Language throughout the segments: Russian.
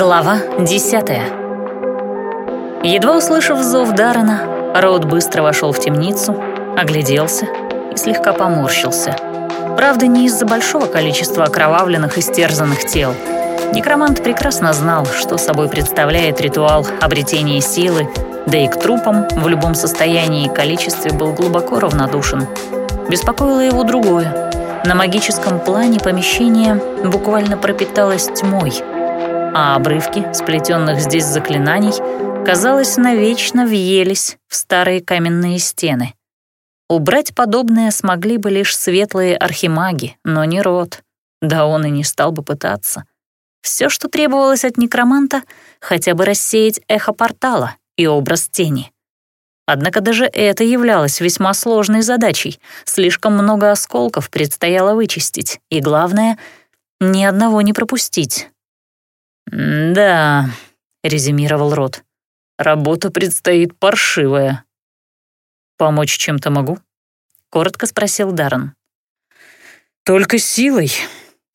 Глава десятая. Едва услышав зов Даррена, Роуд быстро вошел в темницу, огляделся и слегка поморщился. Правда, не из-за большого количества окровавленных и стерзанных тел. Некромант прекрасно знал, что собой представляет ритуал обретения силы, да и к трупам в любом состоянии и количестве был глубоко равнодушен. Беспокоило его другое. На магическом плане помещение буквально пропиталось тьмой — а обрывки сплетенных здесь заклинаний, казалось, навечно въелись в старые каменные стены. Убрать подобное смогли бы лишь светлые архимаги, но не род. Да он и не стал бы пытаться. Все, что требовалось от некроманта, хотя бы рассеять эхо портала и образ тени. Однако даже это являлось весьма сложной задачей. Слишком много осколков предстояло вычистить, и главное — ни одного не пропустить. «Да», — резюмировал Рот, — «работа предстоит паршивая». «Помочь чем-то могу?» — коротко спросил Даррен. «Только силой,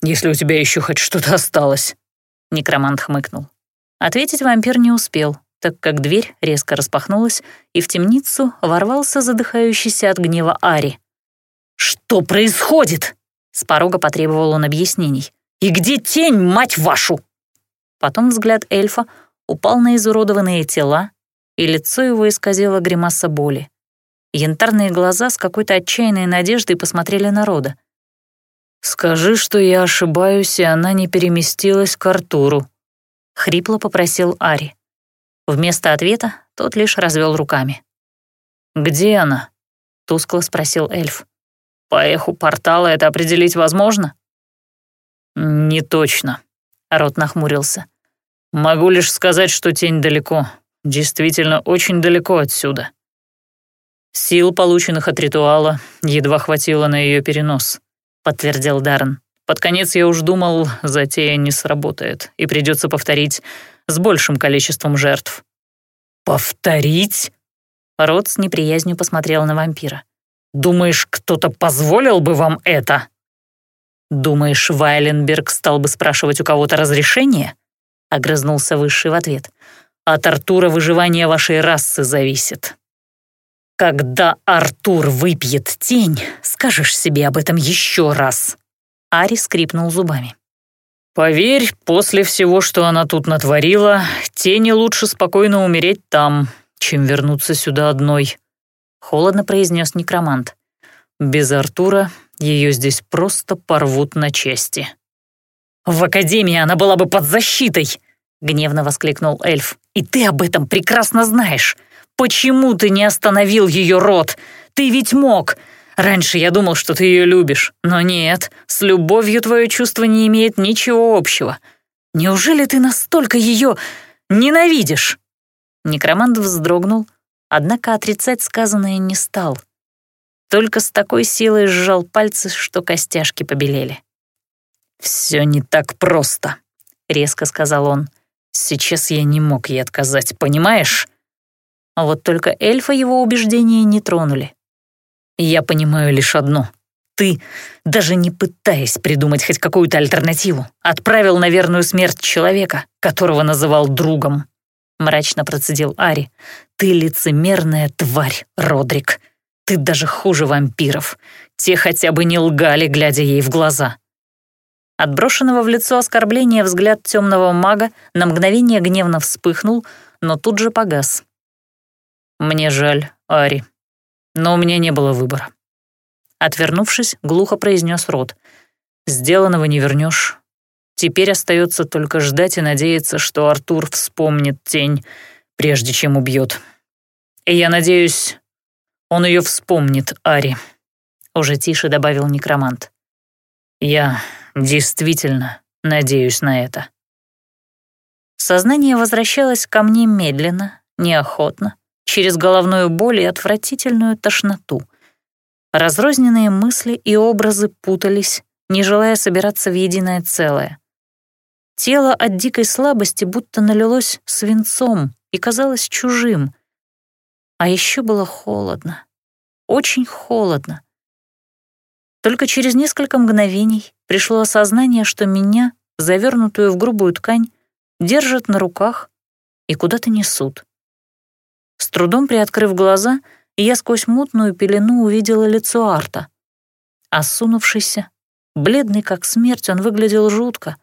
если у тебя еще хоть что-то осталось», — некромант хмыкнул. Ответить вампир не успел, так как дверь резко распахнулась, и в темницу ворвался задыхающийся от гнева Ари. «Что происходит?» — с порога потребовал он объяснений. «И где тень, мать вашу?» Потом взгляд эльфа упал на изуродованные тела, и лицо его исказило гримаса боли. Янтарные глаза с какой-то отчаянной надеждой посмотрели на Рода. «Скажи, что я ошибаюсь, и она не переместилась к Артуру», — хрипло попросил Ари. Вместо ответа тот лишь развел руками. «Где она?» — тускло спросил эльф. «По эху портала это определить возможно?» «Не точно», Рот нахмурился. «Могу лишь сказать, что тень далеко. Действительно, очень далеко отсюда. Сил, полученных от ритуала, едва хватило на ее перенос», — подтвердил Даррен. «Под конец я уж думал, затея не сработает, и придется повторить с большим количеством жертв». «Повторить?» Рот с неприязнью посмотрел на вампира. «Думаешь, кто-то позволил бы вам это?» «Думаешь, Вайленберг стал бы спрашивать у кого-то разрешение?» — огрызнулся Высший в ответ. «От Артура выживание вашей расы зависит». «Когда Артур выпьет тень, скажешь себе об этом еще раз». Ари скрипнул зубами. «Поверь, после всего, что она тут натворила, тени лучше спокойно умереть там, чем вернуться сюда одной», — холодно произнес некромант. «Без Артура ее здесь просто порвут на части». «В Академии она была бы под защитой!» — гневно воскликнул эльф. «И ты об этом прекрасно знаешь. Почему ты не остановил ее рот? Ты ведь мог. Раньше я думал, что ты ее любишь, но нет, с любовью твое чувство не имеет ничего общего. Неужели ты настолько ее ненавидишь?» Некромант вздрогнул, однако отрицать сказанное не стал — только с такой силой сжал пальцы, что костяшки побелели. «Все не так просто», — резко сказал он. «Сейчас я не мог ей отказать, понимаешь?» А вот только эльфа его убеждения не тронули. «Я понимаю лишь одно. Ты, даже не пытаясь придумать хоть какую-то альтернативу, отправил на верную смерть человека, которого называл другом», — мрачно процедил Ари. «Ты лицемерная тварь, Родрик. Ты даже хуже вампиров. Те хотя бы не лгали, глядя ей в глаза. Отброшенного в лицо оскорбления взгляд темного мага на мгновение гневно вспыхнул, но тут же погас. «Мне жаль, Ари, но у меня не было выбора». Отвернувшись, глухо произнес Рот. «Сделанного не вернешь. Теперь остается только ждать и надеяться, что Артур вспомнит тень, прежде чем убьет. И я надеюсь, он ее вспомнит, Ари», — уже тише добавил некромант. «Я действительно надеюсь на это». Сознание возвращалось ко мне медленно, неохотно, через головную боль и отвратительную тошноту. Разрозненные мысли и образы путались, не желая собираться в единое целое. Тело от дикой слабости будто налилось свинцом и казалось чужим — а еще было холодно. Очень холодно. Только через несколько мгновений пришло осознание, что меня, завернутую в грубую ткань, держат на руках и куда-то несут. С трудом приоткрыв глаза, я сквозь мутную пелену увидела лицо Арта. Осунувшийся, бледный как смерть, он выглядел жутко.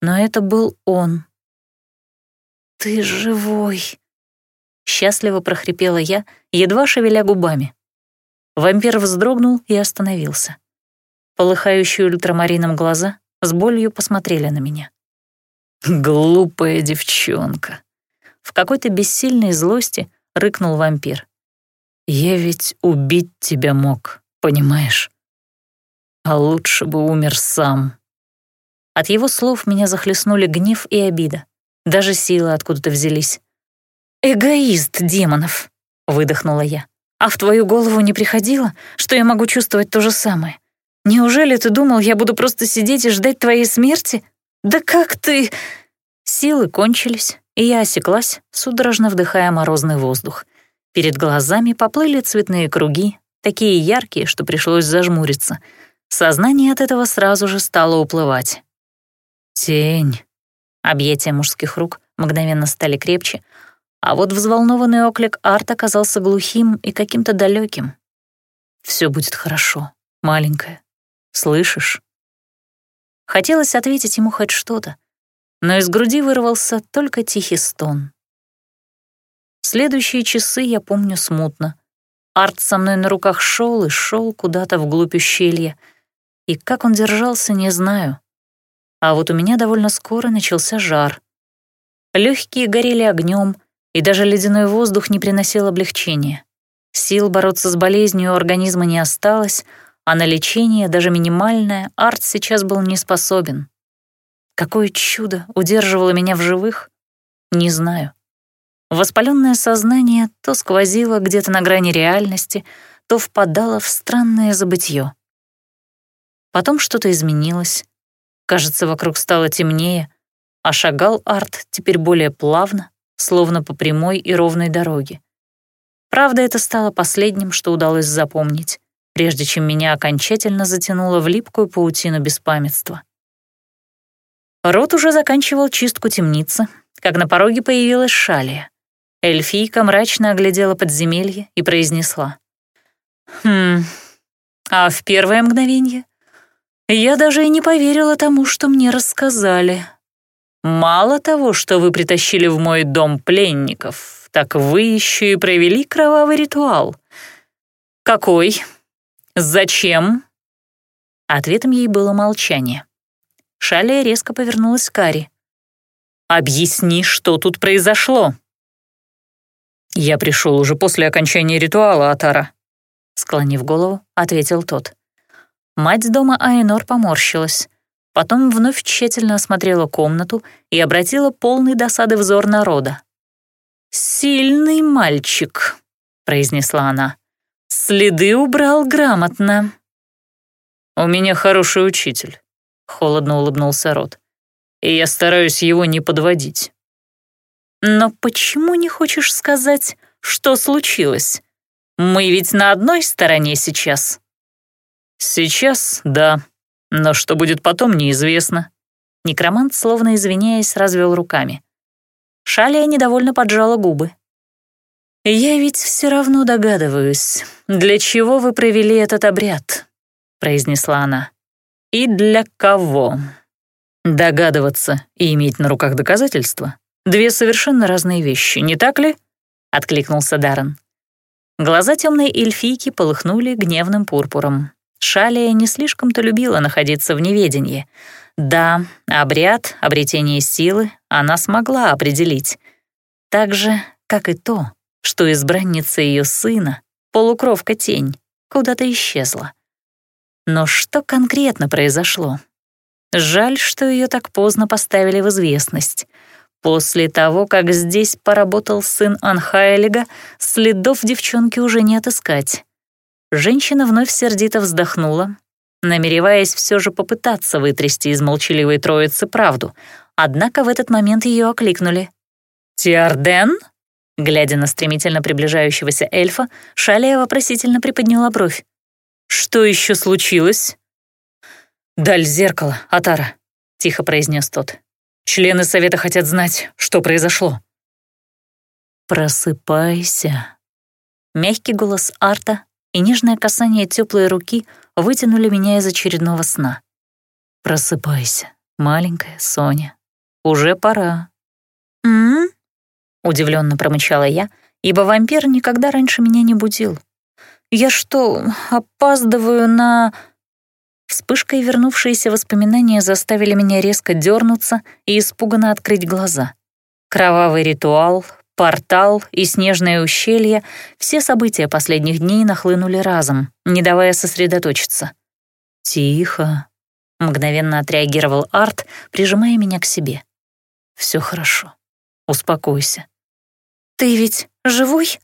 Но это был он. «Ты живой!» Счастливо прохрипела я, едва шевеля губами. Вампир вздрогнул и остановился. Полыхающие ультрамарином глаза с болью посмотрели на меня. «Глупая девчонка!» В какой-то бессильной злости рыкнул вампир. «Я ведь убить тебя мог, понимаешь? А лучше бы умер сам». От его слов меня захлестнули гнев и обида. Даже силы откуда-то взялись. «Эгоист демонов!» — выдохнула я. «А в твою голову не приходило, что я могу чувствовать то же самое? Неужели ты думал, я буду просто сидеть и ждать твоей смерти? Да как ты...» Силы кончились, и я осеклась, судорожно вдыхая морозный воздух. Перед глазами поплыли цветные круги, такие яркие, что пришлось зажмуриться. Сознание от этого сразу же стало уплывать. «Тень». Объятия мужских рук мгновенно стали крепче, а вот взволнованный оклик Арт оказался глухим и каким-то далеким. «Все будет хорошо, маленькая. Слышишь?» Хотелось ответить ему хоть что-то, но из груди вырвался только тихий стон. Следующие часы я помню смутно. Арт со мной на руках шел и шел куда-то вглубь ущелья, и как он держался, не знаю. А вот у меня довольно скоро начался жар. Легкие горели огнем, и даже ледяной воздух не приносил облегчения. Сил бороться с болезнью у организма не осталось, а на лечение, даже минимальное, Арт сейчас был не способен. Какое чудо удерживало меня в живых? Не знаю. Воспаленное сознание то сквозило где-то на грани реальности, то впадало в странное забытье. Потом что-то изменилось. Кажется, вокруг стало темнее, а шагал Арт теперь более плавно, словно по прямой и ровной дороге. Правда, это стало последним, что удалось запомнить прежде чем меня окончательно затянуло в липкую паутину беспамятства. Рот уже заканчивал чистку темницы, как на пороге появилась Шалия. Эльфийка мрачно оглядела подземелье и произнесла. «Хм, а в первое мгновение я даже и не поверила тому, что мне рассказали. Мало того, что вы притащили в мой дом пленников, так вы еще и провели кровавый ритуал. Какой?» «Зачем?» Ответом ей было молчание. Шалия резко повернулась к Кари. «Объясни, что тут произошло». «Я пришел уже после окончания ритуала, Атара», — склонив голову, ответил тот. Мать дома Айнор поморщилась, потом вновь тщательно осмотрела комнату и обратила полный досады взор народа. «Сильный мальчик», — произнесла она. Следы убрал грамотно. «У меня хороший учитель», — холодно улыбнулся Рот. «И я стараюсь его не подводить». «Но почему не хочешь сказать, что случилось? Мы ведь на одной стороне сейчас». «Сейчас, да, но что будет потом, неизвестно». Некромант, словно извиняясь, развел руками. Шалия недовольно поджала губы. «Я ведь все равно догадываюсь, для чего вы провели этот обряд», — произнесла она. «И для кого?» «Догадываться и иметь на руках доказательства — две совершенно разные вещи, не так ли?» — откликнулся Даррен. Глаза темной эльфийки полыхнули гневным пурпуром. Шалия не слишком-то любила находиться в неведении. Да, обряд, обретение силы она смогла определить. Так же, как и то, что избранница ее сына, полукровка тень, куда-то исчезла. Но что конкретно произошло? Жаль, что ее так поздно поставили в известность. После того, как здесь поработал сын Анхайлига, следов девчонки уже не отыскать. Женщина вновь сердито вздохнула, намереваясь все же попытаться вытрясти из молчаливой троицы правду, однако в этот момент ее окликнули. «Тиарден?» Глядя на стремительно приближающегося эльфа, Шалия вопросительно приподняла бровь. «Что еще случилось?» «Даль зеркала, Атара», — тихо произнес тот. Члены совета хотят знать, что произошло». «Просыпайся». Мягкий голос Арта и нежное касание теплой руки вытянули меня из очередного сна. «Просыпайся, маленькая Соня. Уже пора». «М-м?» удивленно промычала я, ибо вампир никогда раньше меня не будил. «Я что, опаздываю на...» Вспышкой вернувшиеся воспоминания заставили меня резко дернуться и испуганно открыть глаза. Кровавый ритуал, портал и снежное ущелье — все события последних дней нахлынули разом, не давая сосредоточиться. «Тихо», — мгновенно отреагировал Арт, прижимая меня к себе. «Все хорошо. Успокойся». «Ты ведь живой?»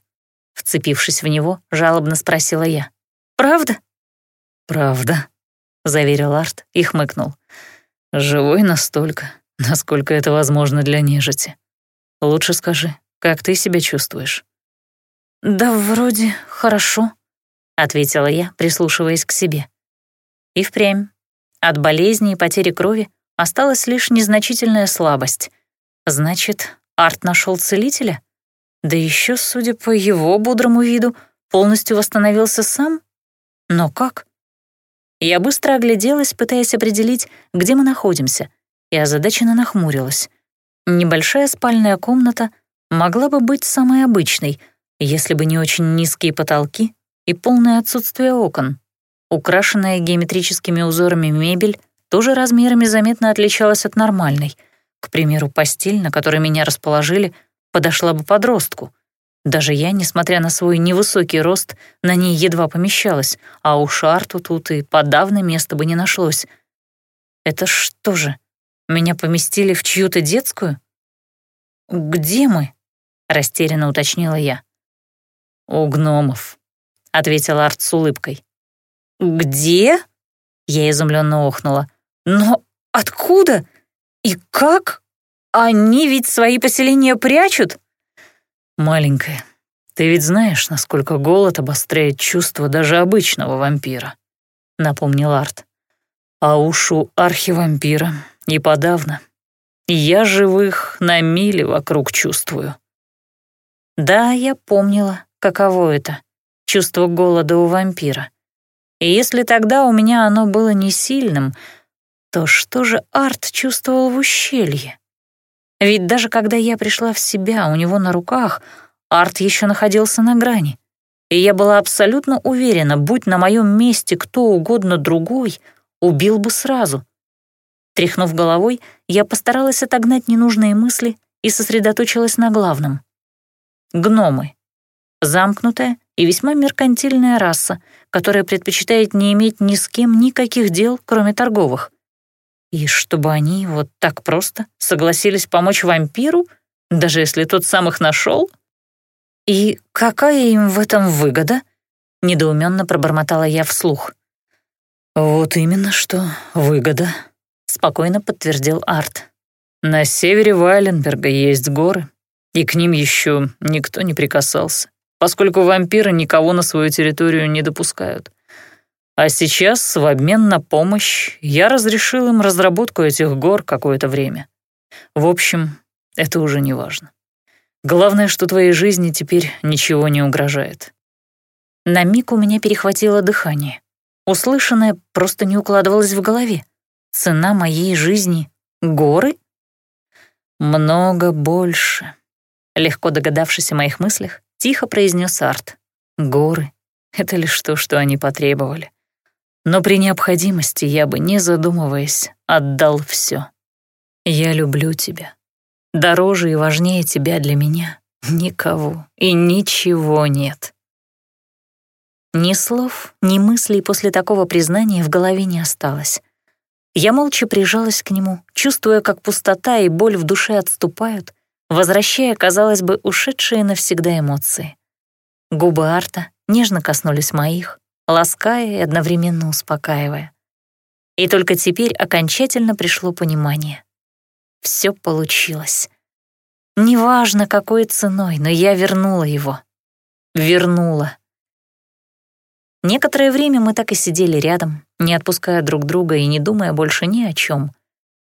Вцепившись в него, жалобно спросила я. «Правда?» «Правда», — заверил Арт и хмыкнул. «Живой настолько, насколько это возможно для нежити. Лучше скажи, как ты себя чувствуешь?» «Да вроде хорошо», — ответила я, прислушиваясь к себе. И впрямь. От болезни и потери крови осталась лишь незначительная слабость. Значит, Арт нашел целителя? Да еще, судя по его бодрому виду, полностью восстановился сам? Но как? Я быстро огляделась, пытаясь определить, где мы находимся, и озадаченно нахмурилась. Небольшая спальная комната могла бы быть самой обычной, если бы не очень низкие потолки и полное отсутствие окон. Украшенная геометрическими узорами мебель тоже размерами заметно отличалась от нормальной. К примеру, постель, на которой меня расположили, подошла бы подростку — даже я, несмотря на свой невысокий рост, на ней едва помещалась, а у Шарту тут и подавно места бы не нашлось. Это что же, меня поместили в чью-то детскую? «Где мы?» — растерянно уточнила я. «У гномов», — ответил Арт с улыбкой. «Где?» — я изумленно охнула. «Но откуда? И как? Они ведь свои поселения прячут?» «Маленькая, ты ведь знаешь, насколько голод обостряет чувства даже обычного вампира», — напомнил Арт. «А уж у архивампира и подавно. Я живых на мили вокруг чувствую». Да, я помнила, каково это — чувство голода у вампира. И если тогда у меня оно было не сильным, то что же Арт чувствовал в ущелье? Ведь даже когда я пришла в себя у него на руках, Арт еще находился на грани. И я была абсолютно уверена, будь на моем месте кто угодно другой, убил бы сразу. Тряхнув головой, я постаралась отогнать ненужные мысли и сосредоточилась на главном. Гномы. Замкнутая и весьма меркантильная раса, которая предпочитает не иметь ни с кем никаких дел, кроме торговых. И чтобы они вот так просто согласились помочь вампиру, даже если тот сам их нашел? И какая им в этом выгода? Недоуменно пробормотала я вслух. «Вот именно что выгода», — спокойно подтвердил Арт. «На севере Вайленберга есть горы, и к ним еще никто не прикасался, поскольку вампиры никого на свою территорию не допускают. А сейчас, в обмен на помощь, я разрешил им разработку этих гор какое-то время. В общем, это уже не важно. Главное, что твоей жизни теперь ничего не угрожает. На миг у меня перехватило дыхание. Услышанное просто не укладывалось в голове. Цена моей жизни — горы? Много больше. Легко догадавшись о моих мыслях, тихо произнес Арт. Горы — это лишь то, что они потребовали. Но при необходимости я бы, не задумываясь, отдал все. Я люблю тебя. Дороже и важнее тебя для меня никого и ничего нет. Ни слов, ни мыслей после такого признания в голове не осталось. Я молча прижалась к нему, чувствуя, как пустота и боль в душе отступают, возвращая, казалось бы, ушедшие навсегда эмоции. Губы Арта нежно коснулись моих, лаская и одновременно успокаивая. И только теперь окончательно пришло понимание. Все получилось. Неважно, какой ценой, но я вернула его. Вернула. Некоторое время мы так и сидели рядом, не отпуская друг друга и не думая больше ни о чем.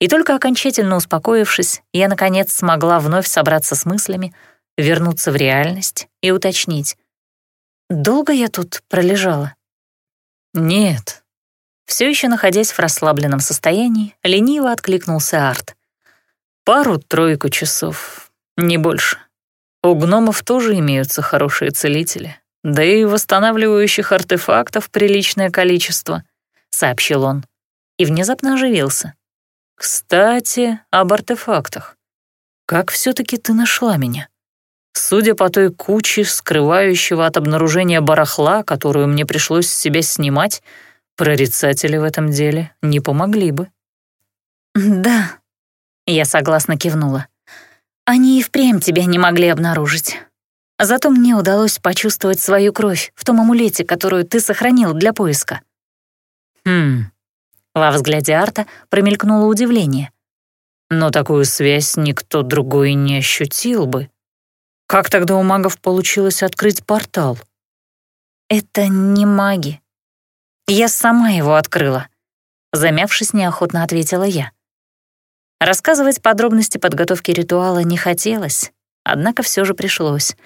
И только окончательно успокоившись, я, наконец, смогла вновь собраться с мыслями, вернуться в реальность и уточнить. «Долго я тут пролежала?» «Нет». Все еще находясь в расслабленном состоянии, лениво откликнулся Арт. «Пару-тройку часов, не больше. У гномов тоже имеются хорошие целители, да и восстанавливающих артефактов приличное количество», — сообщил он. И внезапно оживился. «Кстати, об артефактах. Как все таки ты нашла меня? Судя по той куче скрывающего от обнаружения барахла, которую мне пришлось с себя снимать, прорицатели в этом деле не помогли бы». «Да», — я согласно кивнула. «Они и впрямь тебя не могли обнаружить. Зато мне удалось почувствовать свою кровь в том амулете, которую ты сохранил для поиска». «Хм, во взгляде Арта промелькнуло удивление. Но такую связь никто другой не ощутил бы. Как тогда у магов получилось открыть портал? Это не маги. Я сама его открыла. Замявшись, неохотно ответила я. Рассказывать подробности подготовки ритуала не хотелось, однако все же пришлось.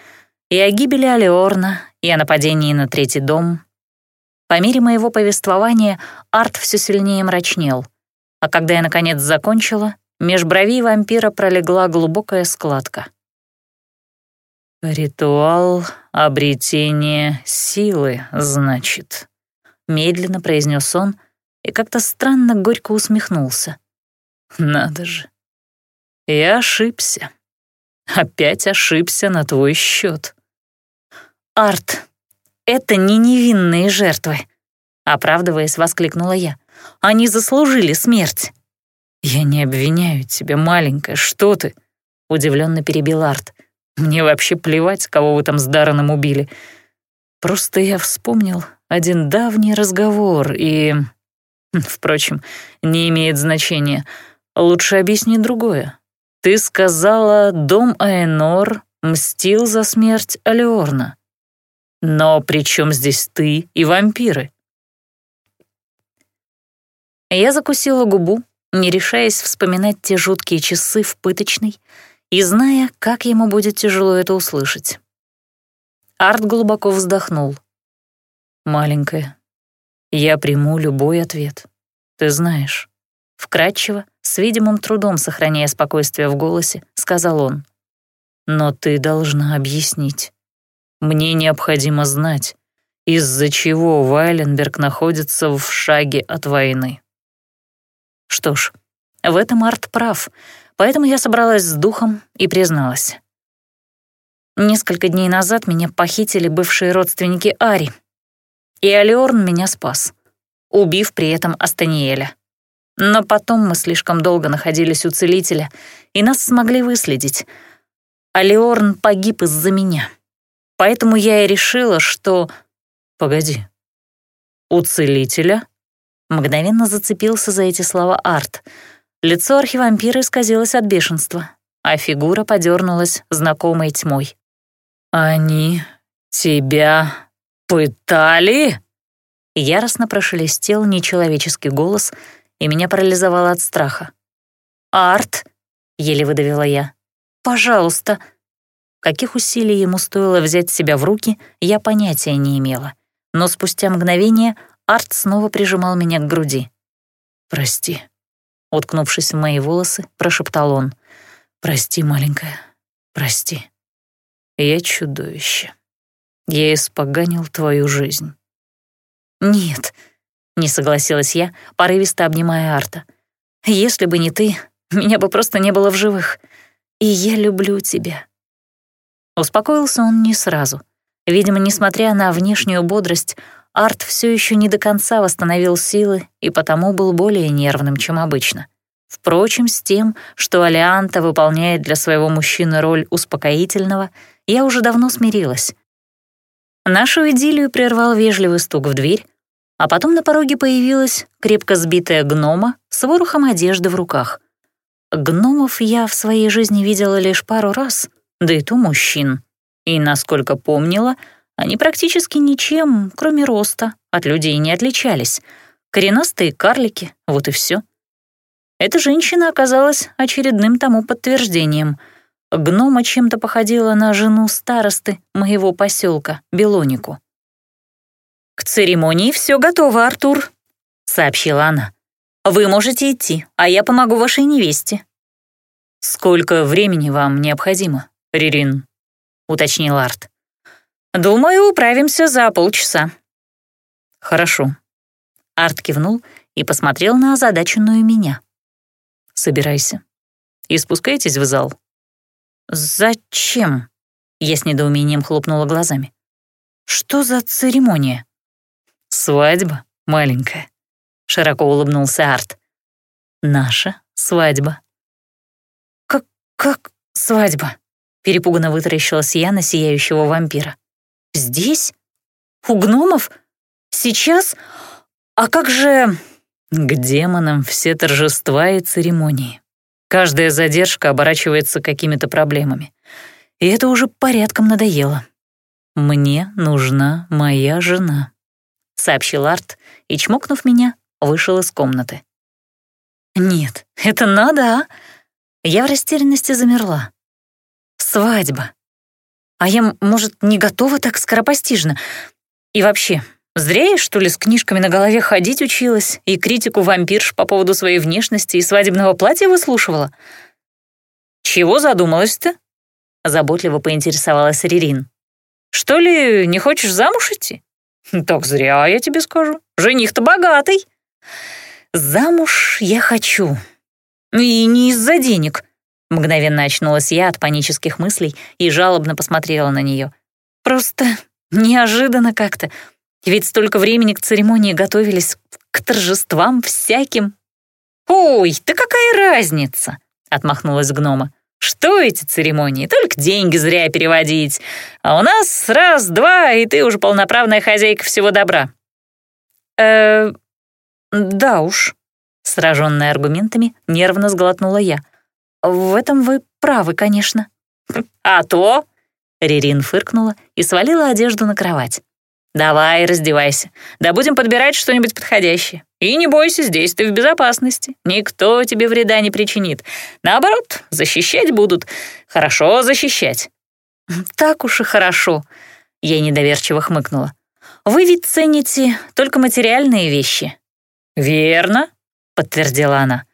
И о гибели Алиорна, и о нападении на третий дом, по мере моего повествования Арт все сильнее мрачнел, а когда я, наконец, закончила, меж бровей вампира пролегла глубокая складка. «Ритуал обретения силы, значит», — медленно произнес он и как-то странно горько усмехнулся. «Надо же. Я ошибся. Опять ошибся на твой счет. «Арт, это не невинные жертвы», — оправдываясь, воскликнула я. «Они заслужили смерть». «Я не обвиняю тебя, маленькая, что ты?» — удивленно перебил Арт. «Мне вообще плевать, кого вы там с Дараном убили. Просто я вспомнил один давний разговор и... Впрочем, не имеет значения. Лучше объясни другое. Ты сказала, дом Аэнор мстил за смерть Алиорна. Но при чем здесь ты и вампиры? Я закусила губу, не решаясь вспоминать те жуткие часы в пыточной и зная, как ему будет тяжело это услышать. Арт глубоко вздохнул. «Маленькая, я приму любой ответ. Ты знаешь». Вкратчиво, с видимым трудом сохраняя спокойствие в голосе, сказал он. «Но ты должна объяснить. Мне необходимо знать, из-за чего Вайленберг находится в шаге от войны. Что ж, в этом Арт прав, поэтому я собралась с духом и призналась. Несколько дней назад меня похитили бывшие родственники Ари, и Алиорн меня спас, убив при этом Астаниэля. Но потом мы слишком долго находились у целителя, и нас смогли выследить. Алиорн погиб из-за меня. Поэтому я и решила, что... Погоди. У целителя? Мгновенно зацепился за эти слова Арт. Лицо архивампира исказилось от бешенства, а фигура подернулась знакомой тьмой. «Они тебя пытали?» Яростно прошелестел нечеловеческий голос, и меня парализовало от страха. «Арт!» — еле выдавила я. «Пожалуйста!» Каких усилий ему стоило взять себя в руки, я понятия не имела. Но спустя мгновение Арт снова прижимал меня к груди. «Прости», — уткнувшись в мои волосы, прошептал он. «Прости, маленькая, прости. Я чудовище. Я испоганил твою жизнь». «Нет», — не согласилась я, порывисто обнимая Арта. «Если бы не ты, меня бы просто не было в живых. И я люблю тебя». Успокоился он не сразу. Видимо, несмотря на внешнюю бодрость, Арт все еще не до конца восстановил силы и потому был более нервным, чем обычно. Впрочем, с тем, что Алианта выполняет для своего мужчины роль успокоительного, я уже давно смирилась. Нашу идиллию прервал вежливый стук в дверь, а потом на пороге появилась крепко сбитая гнома с ворохом одежды в руках. Гномов я в своей жизни видела лишь пару раз — да и то мужчин. И, насколько помнила, они практически ничем, кроме роста, от людей не отличались. Коренастые карлики, вот и все. Эта женщина оказалась очередным тому подтверждением. Гнома чем-то походила на жену старосты моего поселка, Белонику. «К церемонии все готово, Артур», — сообщила она. «Вы можете идти, а я помогу вашей невесте». «Сколько времени вам необходимо, Ририн?» — уточнил Арт. «Думаю, управимся за полчаса». «Хорошо». Арт кивнул и посмотрел на озадаченную меня. «Собирайся и спускайтесь в зал». «Зачем?» — я с недоумением хлопнула глазами. «Что за церемония?» «Свадьба, маленькая», — широко улыбнулся Арт. «Наша свадьба». «Как... как свадьба?» — перепуганно вытаращилась я на сияющего вампира. «Здесь? У гномов? Сейчас? А как же...» «К демонам все торжества и церемонии. Каждая задержка оборачивается какими-то проблемами. И это уже порядком надоело. Мне нужна моя жена», — сообщил Арт и, чмокнув меня, вышел из комнаты. «Нет, это надо, а?» Я в растерянности замерла. «Свадьба. А я, может, не готова так скоропостижно? И вообще, зря что ли, с книжками на голове ходить училась и критику вампирш по поводу своей внешности и свадебного платья выслушивала?» «Чего задумалась-то?» — заботливо поинтересовалась Ририн. «Что ли, не хочешь замуж идти?» «Так зря, я тебе скажу. Жених-то богатый». «Замуж я хочу. И не из-за денег», — мгновенно очнулась я от панических мыслей и жалобно посмотрела на нее. «Просто неожиданно как-то. Ведь столько времени к церемонии готовились, к торжествам всяким». «Ой, да какая разница?» — отмахнулась гнома. «Что эти церемонии? Только деньги зря переводить. А у нас раз-два, и ты уже полноправная хозяйка всего добра». «Э, «Да уж», — сраженная аргументами, нервно сглотнула я. «В этом вы правы, конечно». «А то!» — Рерин фыркнула и свалила одежду на кровать. «Давай, раздевайся. Да будем подбирать что-нибудь подходящее. И не бойся, здесь ты в безопасности. Никто тебе вреда не причинит. Наоборот, защищать будут. Хорошо защищать». «Так уж и хорошо», — я недоверчиво хмыкнула. «Вы ведь цените только материальные вещи». «Верно», — подтвердила она.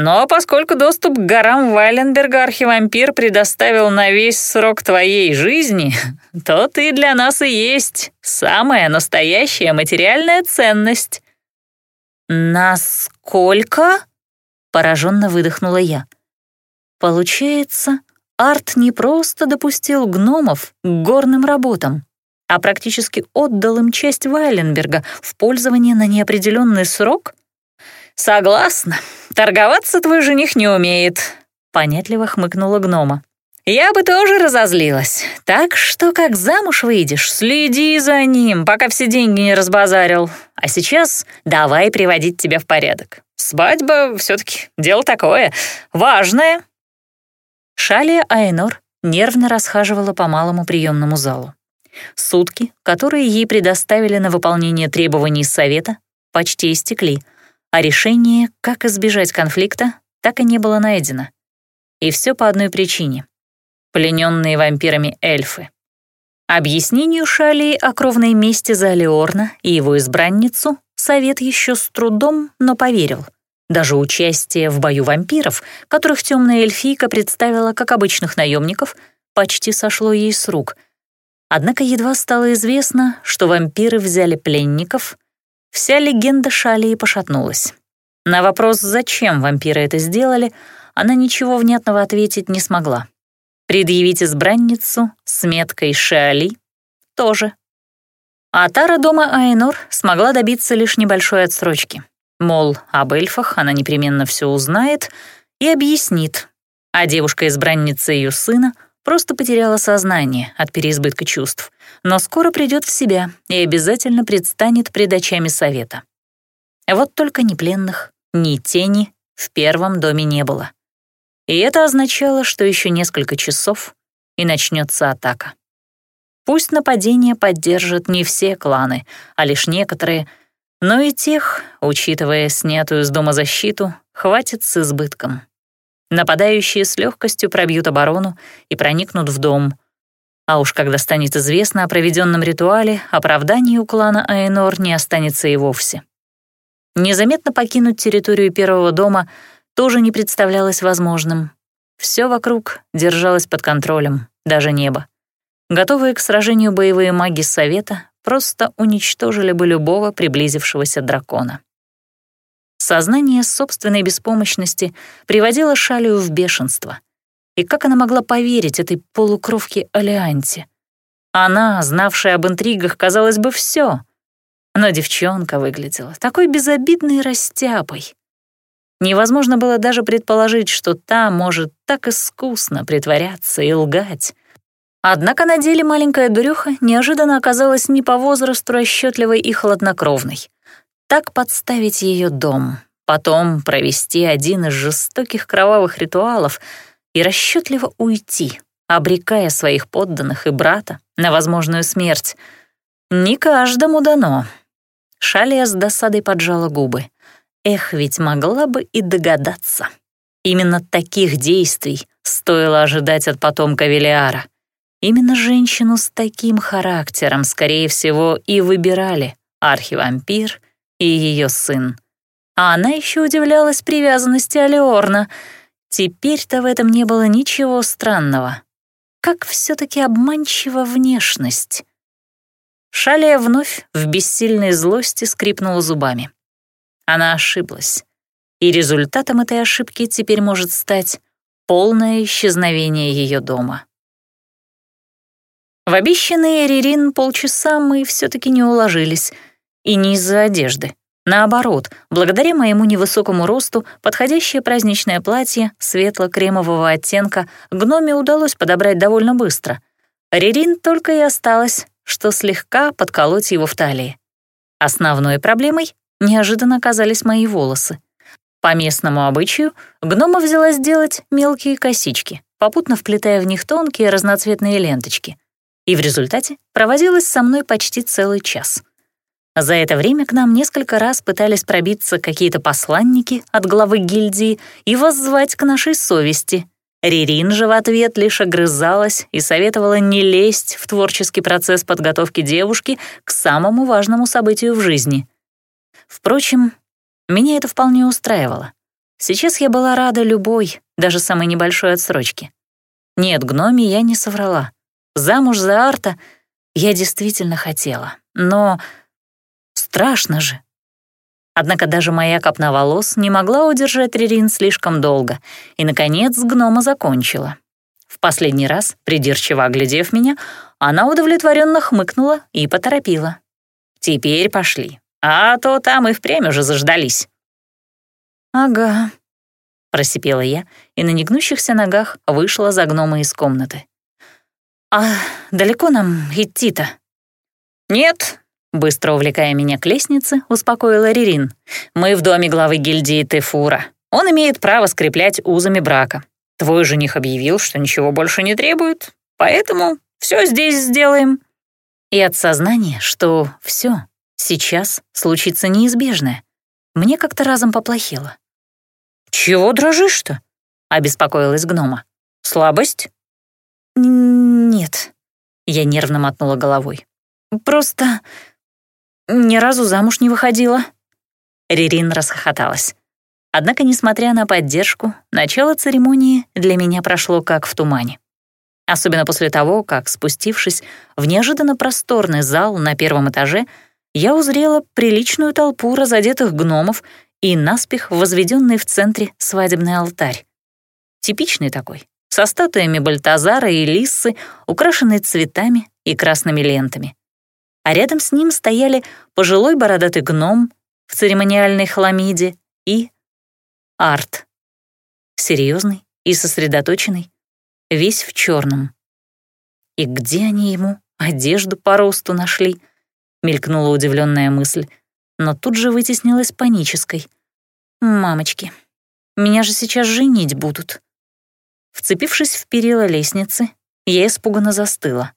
«Но поскольку доступ к горам Вайленберга архивампир предоставил на весь срок твоей жизни, то ты для нас и есть самая настоящая материальная ценность». «Насколько?» — пораженно выдохнула я. «Получается, Арт не просто допустил гномов к горным работам, а практически отдал им часть Вайленберга в пользование на неопределенный срок? Согласна. Торговаться твой жених не умеет, понятливо хмыкнула гнома. Я бы тоже разозлилась. Так что, как замуж выйдешь, следи за ним, пока все деньги не разбазарил. А сейчас давай приводить тебя в порядок. Свадьба все-таки дело такое, важное. Шалия Айнор нервно расхаживала по малому приемному залу. Сутки, которые ей предоставили на выполнение требований совета, почти истекли, а решение, как избежать конфликта, так и не было найдено. И все по одной причине — плененные вампирами эльфы. Объяснению Шалии о кровной мести за Алиорна и его избранницу совет еще с трудом, но поверил. Даже участие в бою вампиров, которых темная эльфийка представила как обычных наемников, почти сошло ей с рук — Однако едва стало известно, что вампиры взяли пленников, вся легенда Шалии пошатнулась. На вопрос, зачем вампиры это сделали, она ничего внятного ответить не смогла. Предъявить избранницу с меткой Шали тоже. А Тара дома Айнор смогла добиться лишь небольшой отсрочки. Мол, об эльфах она непременно все узнает и объяснит, а девушка-избранница ее сына — Просто потеряла сознание от переизбытка чувств, но скоро придет в себя и обязательно предстанет пред очами совета. Вот только ни пленных, ни тени в первом доме не было. И это означало, что еще несколько часов, и начнется атака. Пусть нападение поддержат не все кланы, а лишь некоторые, Но и тех, учитывая снятую с дома защиту, хватит с избытком. Нападающие с легкостью пробьют оборону и проникнут в дом. А уж когда станет известно о проведенном ритуале, оправданий у клана Аэнор не останется и вовсе. Незаметно покинуть территорию первого дома тоже не представлялось возможным. Все вокруг держалось под контролем, даже небо. Готовые к сражению боевые маги Совета просто уничтожили бы любого приблизившегося дракона. Сознание собственной беспомощности приводило Шалию в бешенство. И как она могла поверить этой полукровке Алианте? Она, знавшая об интригах, казалось бы, все. Но девчонка выглядела такой безобидной растяпой. Невозможно было даже предположить, что та может так искусно притворяться и лгать. Однако на деле маленькая дурюха неожиданно оказалась не по возрасту расчетливой и хладнокровной так подставить ее дом, потом провести один из жестоких кровавых ритуалов и расчетливо уйти, обрекая своих подданных и брата на возможную смерть. Не каждому дано. Шалия с досадой поджала губы. Эх, ведь могла бы и догадаться. Именно таких действий стоило ожидать от потомка Велиара. Именно женщину с таким характером, скорее всего, и выбирали архивампир и ее сын. А она еще удивлялась привязанности Алиорна. Теперь-то в этом не было ничего странного. Как все-таки обманчива внешность. Шалия вновь в бессильной злости скрипнула зубами. Она ошиблась. И результатом этой ошибки теперь может стать полное исчезновение ее дома. В обещанный Рерин полчаса мы все-таки не уложились — и не из-за одежды. Наоборот, благодаря моему невысокому росту, подходящее праздничное платье светло-кремового оттенка гноме удалось подобрать довольно быстро. Рерин только и осталось, что слегка подколоть его в талии. Основной проблемой неожиданно оказались мои волосы. По местному обычаю гнома взялась делать мелкие косички, попутно вплетая в них тонкие разноцветные ленточки. И в результате провозилась со мной почти целый час. За это время к нам несколько раз пытались пробиться какие-то посланники от главы гильдии и воззвать к нашей совести. Ририн же в ответ лишь огрызалась и советовала не лезть в творческий процесс подготовки девушки к самому важному событию в жизни. Впрочем, меня это вполне устраивало. Сейчас я была рада любой, даже самой небольшой отсрочке. Нет, гноми я не соврала. Замуж за Арта я действительно хотела, но Страшно же. Однако даже моя копна волос не могла удержать Рерин слишком долго, и, наконец, гнома закончила. В последний раз, придирчиво оглядев меня, она удовлетворенно хмыкнула и поторопила. «Теперь пошли, а то там и впрямь уже заждались». «Ага», — просипела я и на негнущихся ногах вышла за гнома из комнаты. «А далеко нам идти-то?» «Нет, Быстро увлекая меня к лестнице, успокоила Ририн. «Мы в доме главы гильдии Тефура. Он имеет право скреплять узами брака. Твой жених объявил, что ничего больше не требует, поэтому все здесь сделаем». И от сознания, что все сейчас случится неизбежное, мне как-то разом поплохело. «Чего дрожишь-то?» — обеспокоилась гнома. «Слабость?» «Нет», — я нервно мотнула головой. «Просто ни разу замуж не выходила». Ририн расхохоталась. Однако, несмотря на поддержку, начало церемонии для меня прошло как в тумане. Особенно после того, как, спустившись в неожиданно просторный зал на первом этаже, я узрела приличную толпу разодетых гномов и наспех возведенный в центре свадебный алтарь. Типичный такой, со статуями Бальтазара и Лиссы, украшенный цветами и красными лентами а рядом с ним стояли пожилой бородатый гном в церемониальной хламиде и Арт. Серьезный и сосредоточенный, весь в черном. И где они ему одежду по росту нашли? Мелькнула удивленная мысль, но тут же вытеснилась панической. «Мамочки, меня же сейчас женить будут». Вцепившись в перила лестницы, я испуганно застыла.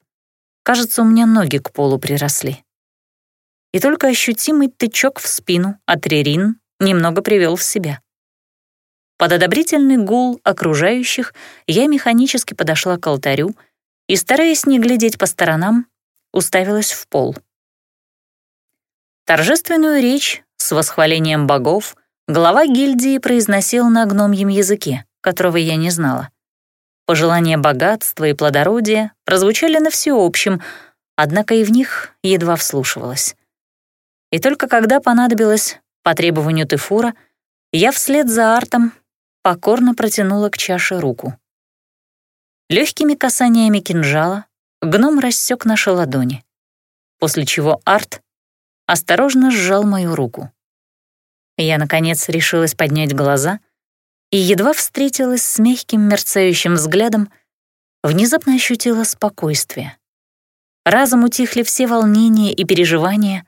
Кажется, у меня ноги к полу приросли. и только ощутимый тычок в спину от немного привел в себя. Под одобрительный гул окружающих я механически подошла к алтарю и, стараясь не глядеть по сторонам, уставилась в пол. Торжественную речь с восхвалением богов глава гильдии произносил на гномьем языке, которого я не знала. Пожелания богатства и плодородия прозвучали на всеобщем, однако и в них едва вслушивалась. И только когда понадобилось, по требованию Тефура, я вслед за Артом покорно протянула к чаше руку. Легкими касаниями кинжала гном рассек наши ладони, после чего Арт осторожно сжал мою руку. Я, наконец, решилась поднять глаза и едва встретилась с мягким мерцающим взглядом, внезапно ощутила спокойствие. Разом утихли все волнения и переживания,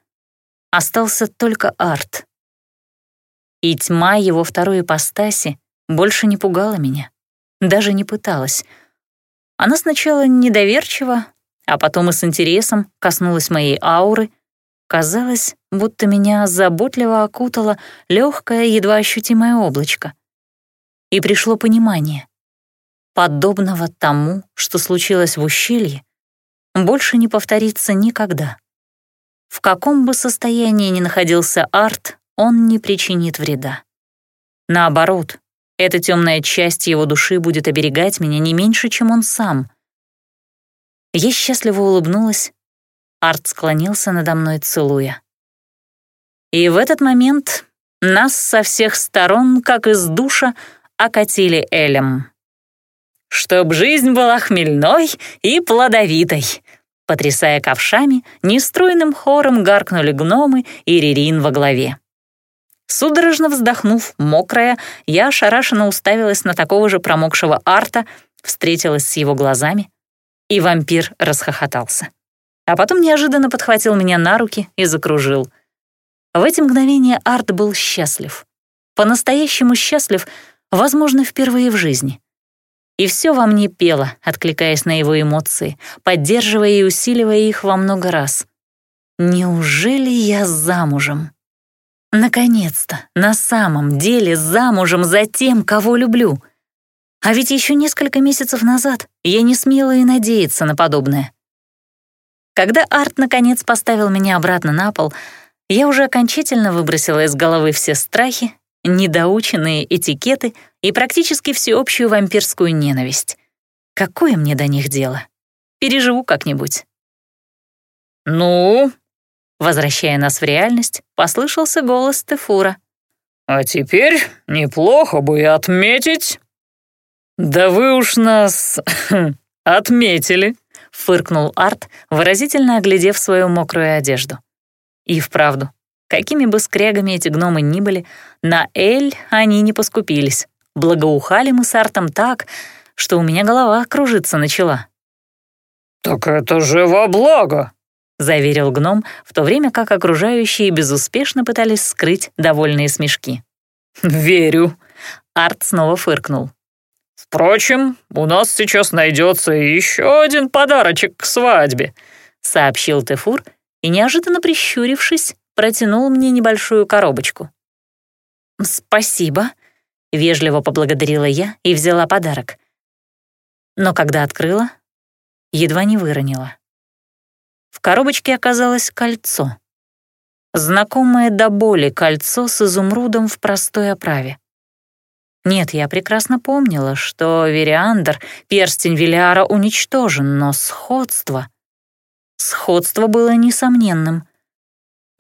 остался только арт. И тьма его второй ипостаси больше не пугала меня, даже не пыталась. Она сначала недоверчиво, а потом и с интересом коснулась моей ауры. Казалось, будто меня заботливо окутало легкое, едва ощутимое облачко. И пришло понимание. Подобного тому, что случилось в ущелье, больше не повторится никогда. В каком бы состоянии ни находился Арт, он не причинит вреда. Наоборот, эта темная часть его души будет оберегать меня не меньше, чем он сам. Я счастливо улыбнулась. Арт склонился надо мной, целуя. И в этот момент нас со всех сторон, как из душа, окатили Элем. «Чтоб жизнь была хмельной и плодовитой», Потрясая ковшами, нестройным хором гаркнули гномы и Рерин во главе. Судорожно вздохнув, мокрая, я ошарашенно уставилась на такого же промокшего арта, встретилась с его глазами, и вампир расхохотался. А потом неожиданно подхватил меня на руки и закружил. В эти мгновения Арт был счастлив. По-настоящему счастлив, возможно, впервые в жизни. И все во мне пело, откликаясь на его эмоции, поддерживая и усиливая их во много раз. Неужели я замужем? Наконец-то, на самом деле замужем за тем, кого люблю. А ведь еще несколько месяцев назад я не смела и надеяться на подобное. Когда Арт наконец поставил меня обратно на пол, я уже окончательно выбросила из головы все страхи недоученные этикеты и практически всеобщую вампирскую ненависть. Какое мне до них дело? Переживу как-нибудь. «Ну?» Возвращая нас в реальность, послышался голос Тефура. «А теперь неплохо бы и отметить...» «Да вы уж нас отметили», — фыркнул Арт, выразительно оглядев свою мокрую одежду. И вправду, Какими бы скрягами эти гномы ни были, на Эль они не поскупились. Благоухали мы с Артом так, что у меня голова кружиться начала. «Так это же во благо!» — заверил гном, в то время как окружающие безуспешно пытались скрыть довольные смешки. «Верю», — Арт снова фыркнул. «Впрочем, у нас сейчас найдется еще один подарочек к свадьбе», — сообщил Тефур и, неожиданно прищурившись, протянул мне небольшую коробочку. «Спасибо», — вежливо поблагодарила я и взяла подарок. Но когда открыла, едва не выронила. В коробочке оказалось кольцо. Знакомое до боли кольцо с изумрудом в простой оправе. Нет, я прекрасно помнила, что Вериандр, перстень Велиара, уничтожен, но сходство... Сходство было несомненным.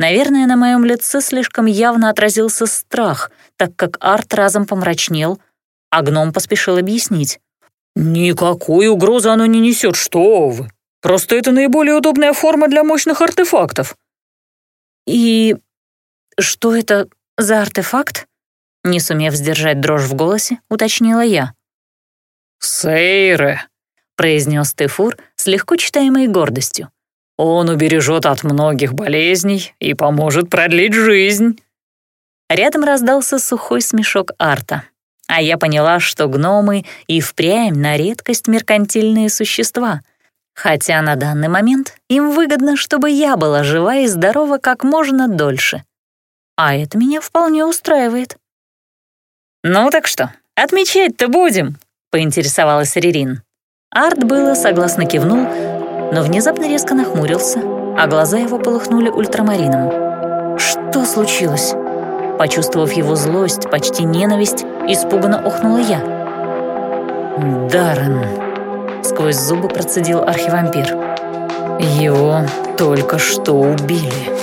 Наверное, на моем лице слишком явно отразился страх, так как Арт разом помрачнел, а гном поспешил объяснить. «Никакой угрозы оно не несет, что вы! Просто это наиболее удобная форма для мощных артефактов». «И что это за артефакт?» Не сумев сдержать дрожь в голосе, уточнила я. «Сейре», — произнес Тефур с легко читаемой гордостью. Он убережет от многих болезней и поможет продлить жизнь». Рядом раздался сухой смешок Арта, а я поняла, что гномы и впрямь на редкость меркантильные существа. Хотя на данный момент им выгодно, чтобы я была жива и здорова как можно дольше. А это меня вполне устраивает. «Ну так что, отмечать-то будем?» — поинтересовалась Рерин. Арт было согласно кивнул, но внезапно резко нахмурился, а глаза его полыхнули ультрамарином. «Что случилось?» Почувствовав его злость, почти ненависть, испуганно охнула я. «Даррен», — сквозь зубы процедил архивампир. «Его только что убили».